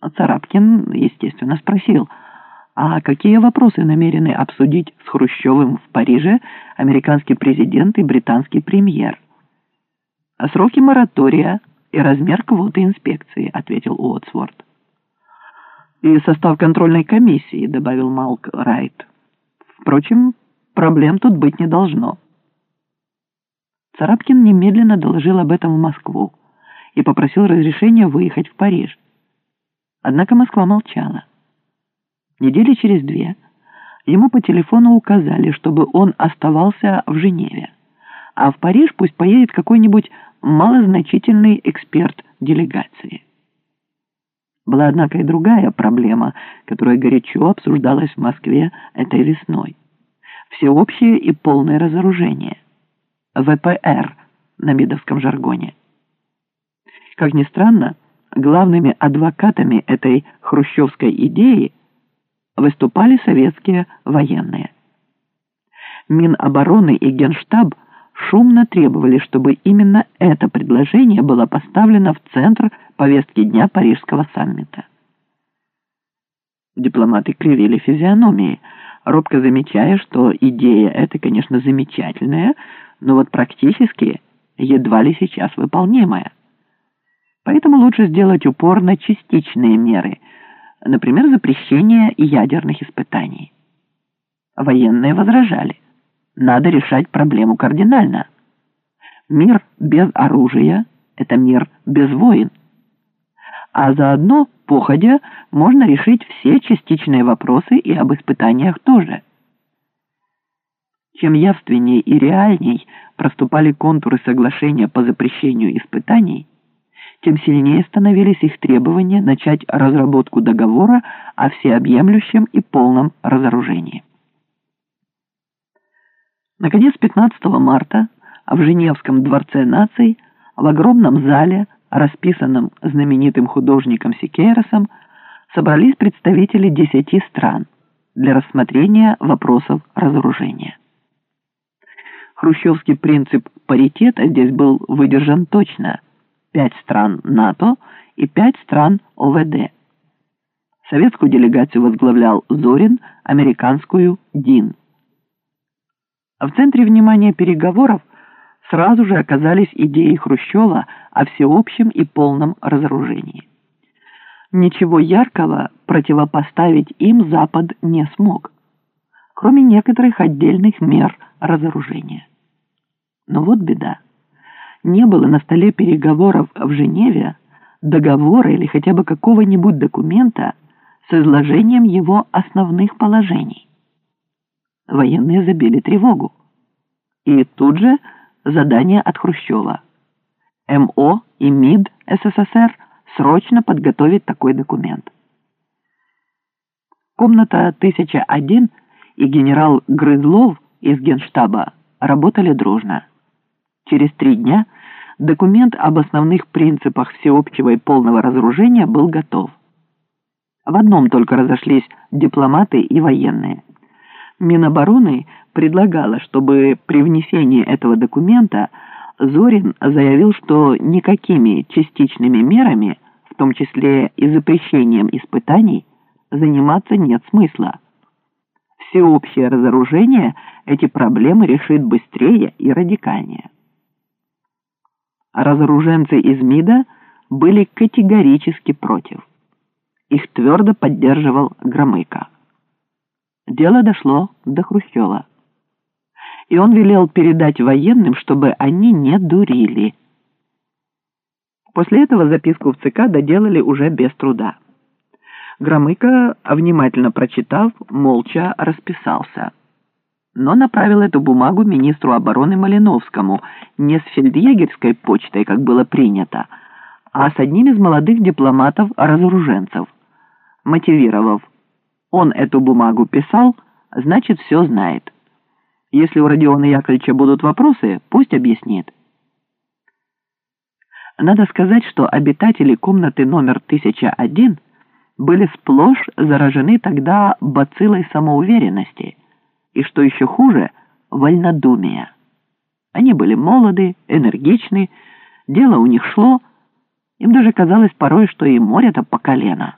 Царапкин, естественно, спросил, а какие вопросы намерены обсудить с Хрущевым в Париже американский президент и британский премьер? «Сроки моратория и размер квоты инспекции», — ответил Уотсворт. «И состав контрольной комиссии», — добавил Малк Райт. «Впрочем, проблем тут быть не должно». Царапкин немедленно доложил об этом в Москву и попросил разрешения выехать в Париж. Однако Москва молчала. Недели через две ему по телефону указали, чтобы он оставался в Женеве, а в Париж пусть поедет какой-нибудь малозначительный эксперт делегации. Была, однако, и другая проблема, которая горячо обсуждалась в Москве этой весной. Всеобщее и полное разоружение. ВПР на медовском жаргоне. Как ни странно, главными адвокатами этой хрущевской идеи выступали советские военные. Минобороны и Генштаб шумно требовали, чтобы именно это предложение было поставлено в центр повестки дня Парижского саммита. Дипломаты кривили физиономии, робко замечая, что идея эта, конечно, замечательная, но вот практически едва ли сейчас выполнимая. Поэтому лучше сделать упор на частичные меры, например, запрещение ядерных испытаний. Военные возражали. Надо решать проблему кардинально. Мир без оружия – это мир без войн. А заодно, походя, можно решить все частичные вопросы и об испытаниях тоже. Чем явственнее и реальней проступали контуры соглашения по запрещению испытаний – тем сильнее становились их требования начать разработку договора о всеобъемлющем и полном разоружении. Наконец, 15 марта в Женевском дворце наций в огромном зале, расписанном знаменитым художником Сикейросом, собрались представители десяти стран для рассмотрения вопросов разоружения. Хрущевский принцип паритета здесь был выдержан точно – пять стран НАТО и пять стран ОВД. Советскую делегацию возглавлял Зорин, американскую – Дин. В центре внимания переговоров сразу же оказались идеи Хрущева о всеобщем и полном разоружении. Ничего яркого противопоставить им Запад не смог, кроме некоторых отдельных мер разоружения. Но вот беда не было на столе переговоров в Женеве, договора или хотя бы какого-нибудь документа с изложением его основных положений. Военные забили тревогу. И тут же задание от Хрущева. МО и МИД СССР срочно подготовить такой документ. Комната 1001 и генерал Грызлов из Генштаба работали дружно. Через три дня документ об основных принципах всеобщего и полного разоружения был готов. В одном только разошлись дипломаты и военные. Минобороны предлагала, чтобы при внесении этого документа Зорин заявил, что никакими частичными мерами, в том числе и запрещением испытаний, заниматься нет смысла. Всеобщее разоружение эти проблемы решит быстрее и радикальнее разоруженцы из МИДа были категорически против. Их твердо поддерживал Громыко. Дело дошло до Хрущева. И он велел передать военным, чтобы они не дурили. После этого записку в ЦК доделали уже без труда. Громыко, внимательно прочитав, молча расписался но направил эту бумагу министру обороны Малиновскому не с фельдъегерской почтой, как было принято, а с одним из молодых дипломатов-разоруженцев, мотивировав «Он эту бумагу писал, значит, все знает. Если у Родиона Яковлевича будут вопросы, пусть объяснит». Надо сказать, что обитатели комнаты номер 1001 были сплошь заражены тогда бациллой самоуверенности – и, что еще хуже, вольнодумия. Они были молоды, энергичны, дело у них шло, им даже казалось порой, что и море-то по колено –